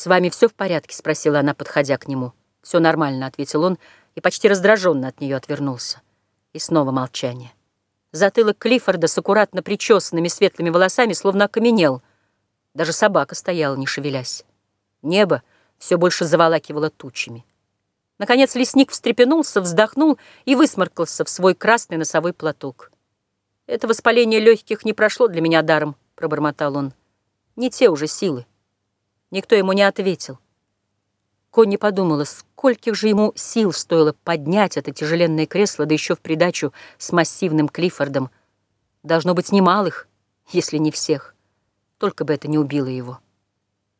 «С вами все в порядке?» — спросила она, подходя к нему. «Все нормально», — ответил он, и почти раздраженно от нее отвернулся. И снова молчание. Затылок Клиффорда с аккуратно причесанными светлыми волосами словно окаменел. Даже собака стояла, не шевелясь. Небо все больше заволакивало тучами. Наконец лесник встрепенулся, вздохнул и высморкался в свой красный носовой платок. «Это воспаление легких не прошло для меня даром», — пробормотал он. «Не те уже силы». Никто ему не ответил. Конни подумала, скольких же ему сил стоило поднять это тяжеленное кресло, да еще в придачу с массивным Клиффордом. Должно быть немалых, если не всех. Только бы это не убило его.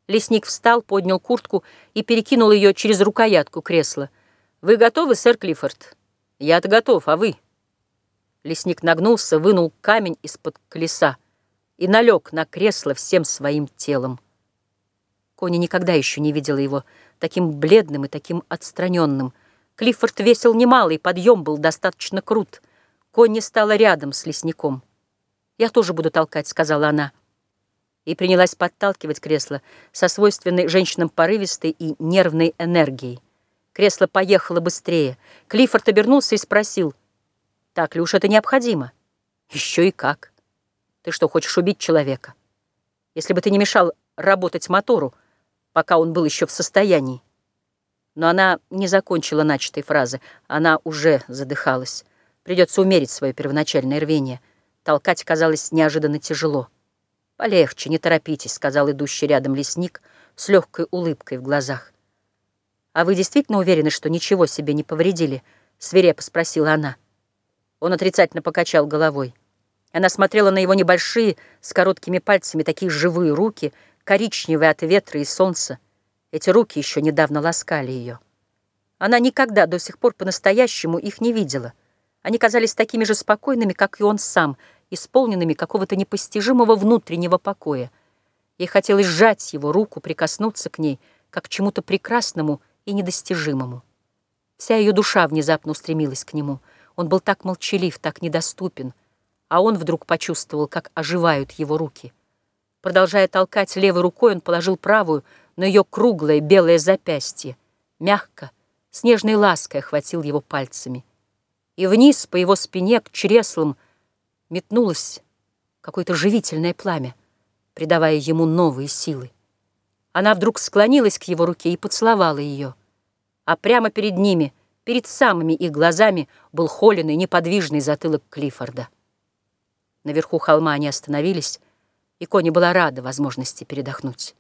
Лесник встал, поднял куртку и перекинул ее через рукоятку кресла. «Вы готовы, сэр Клиффорд?» «Я-то готов, а вы?» Лесник нагнулся, вынул камень из-под колеса и налег на кресло всем своим телом. Кони никогда еще не видела его таким бледным и таким отстраненным. Клиффорд весил немало, и подъем был достаточно крут. Конни стала рядом с лесником. «Я тоже буду толкать», — сказала она. И принялась подталкивать кресло со свойственной женщинам порывистой и нервной энергией. Кресло поехало быстрее. Клиффорд обернулся и спросил, «Так ли уж это необходимо?» «Еще и как. Ты что, хочешь убить человека? Если бы ты не мешал работать мотору, пока он был еще в состоянии. Но она не закончила начатой фразы, она уже задыхалась. Придется умерить свое первоначальное рвение. Толкать казалось неожиданно тяжело. «Полегче, не торопитесь», — сказал идущий рядом лесник с легкой улыбкой в глазах. «А вы действительно уверены, что ничего себе не повредили?» — свирепо спросила она. Он отрицательно покачал головой. Она смотрела на его небольшие, с короткими пальцами, такие живые руки — коричневые от ветра и солнца. Эти руки еще недавно ласкали ее. Она никогда до сих пор по-настоящему их не видела. Они казались такими же спокойными, как и он сам, исполненными какого-то непостижимого внутреннего покоя. Ей хотелось сжать его руку, прикоснуться к ней, как к чему-то прекрасному и недостижимому. Вся ее душа внезапно устремилась к нему. Он был так молчалив, так недоступен, а он вдруг почувствовал, как оживают его руки — Продолжая толкать левой рукой, он положил правую на ее круглое белое запястье. Мягко, с нежной лаской охватил его пальцами. И вниз по его спине к чреслам метнулось какое-то живительное пламя, придавая ему новые силы. Она вдруг склонилась к его руке и поцеловала ее. А прямо перед ними, перед самыми их глазами, был холеный, неподвижный затылок Клиффорда. Наверху холма они остановились, и Кони была рада возможности передохнуть.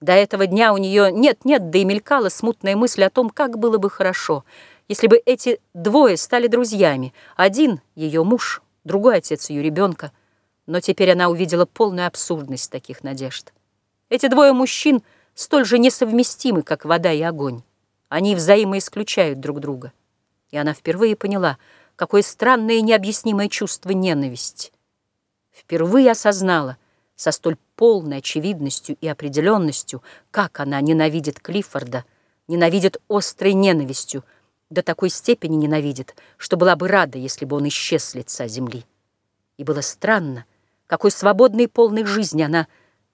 До этого дня у нее нет-нет, да и мелькала смутная мысль о том, как было бы хорошо, если бы эти двое стали друзьями. Один — ее муж, другой — отец ее ребенка. Но теперь она увидела полную абсурдность таких надежд. Эти двое мужчин столь же несовместимы, как вода и огонь. Они взаимоисключают друг друга. И она впервые поняла, какое странное и необъяснимое чувство ненависть. Впервые осознала, со столь полной очевидностью и определенностью, как она ненавидит Клиффорда, ненавидит острой ненавистью, до такой степени ненавидит, что была бы рада, если бы он исчез с лица земли. И было странно, какой свободной и полной жизни она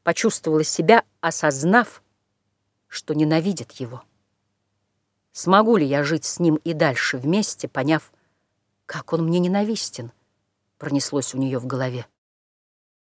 почувствовала себя, осознав, что ненавидит его. Смогу ли я жить с ним и дальше вместе, поняв, как он мне ненавистен, пронеслось у нее в голове.